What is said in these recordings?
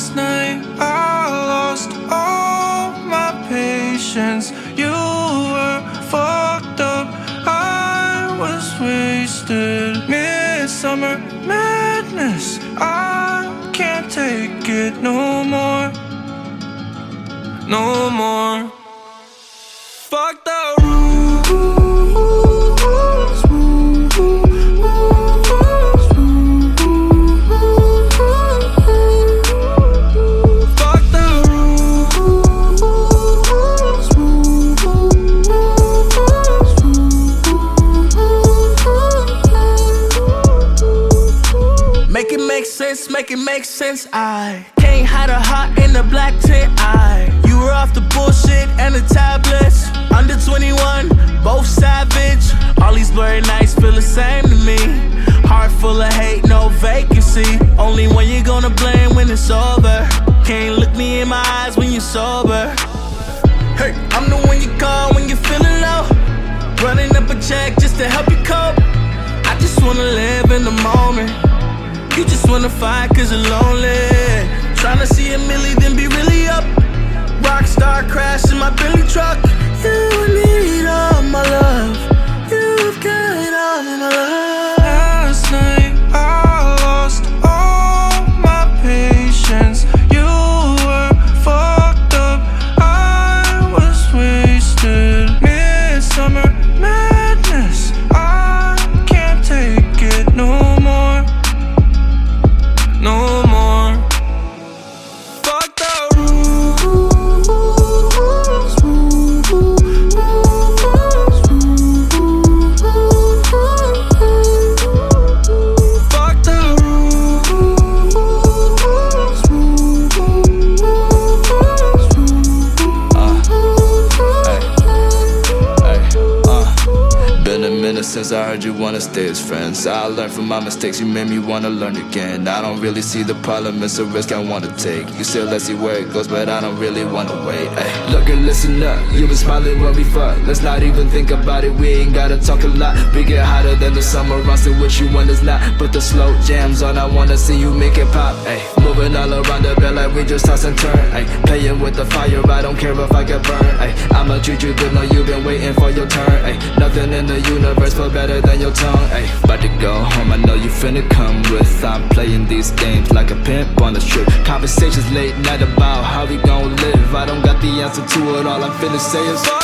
Last night I lost all my patience. You were fucked up. I was wasted. Midsummer madness. I can't take it no more. No more. Sense, make it make sense. I can't hide a heart in the black tent. I you were off the bullshit and the tablets. Under 21, both savage. All these blurry nights feel the same to me. Heart full of hate, no vacancy. Only when you're gonna blame when it's over. Can't look me in my eyes when you're sober. Hey, I'm the one You just wanna fight cause you're lonely. Tryna see a milli, then be really up. Rockstar crash in my Billy truck. You need all my love. Since I heard you wanna stay as friends. I learned from my mistakes, you made me wanna learn again. I don't really see the problem, it's a risk I wanna take. You said let's see where it goes, but I don't really wanna wait. Ay. Look and listen up, you been smiling when we fuck. Let's not even think about it, we ain't gotta talk a lot. We get hotter than the summer, I'm still with you when it's not. Put the slow jams on, I wanna see you make it pop. Ay. Moving all around the bed like we just toss and turn. Ay. Playing with the fire, I don't care if I get burned. I'ma treat you good, know you've been waiting for your turn. Ay. Nothing in the universe feel better than your tongue. Ay. About to go home, I know you finna come with. I'm playing these games like a pimp on a strip. Conversations late night about how we gon' live. I don't got the answer to it, all I'm finna say is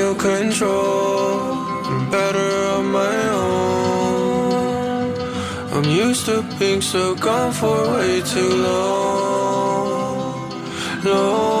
feel control. I'm better on my own. I'm used to being so gone for way too long. Long.